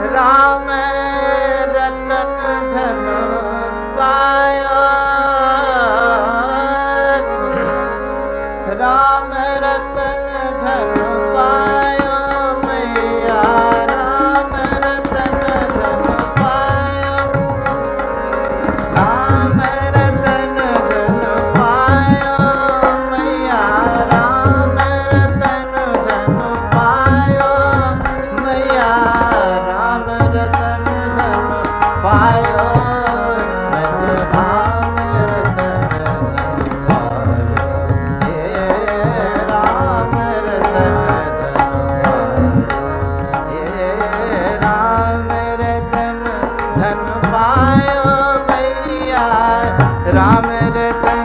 राम राम रतन धन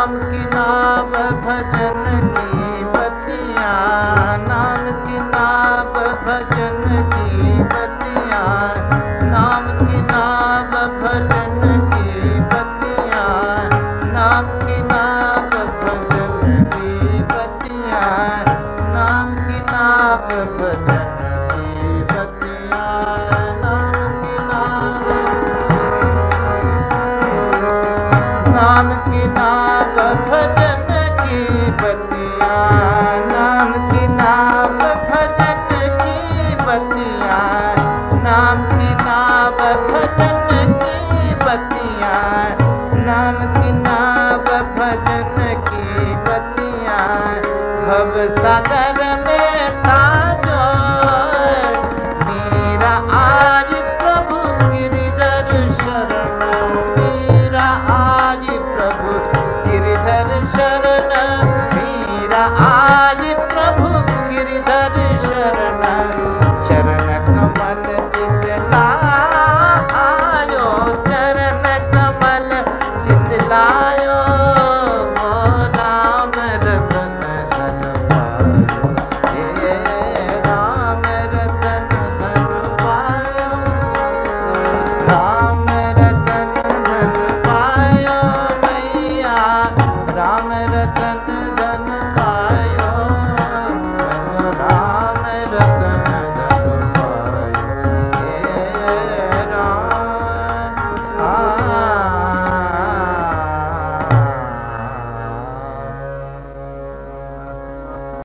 नाम की नाम भव सागर में था मेरा आज प्रभु गिरधर शरण, मेरा आज प्रभु गिरधर शरण, मेरा आज प्रभु गिरधर शरण। चरण कमल चितला आयो, चरण कमल चितला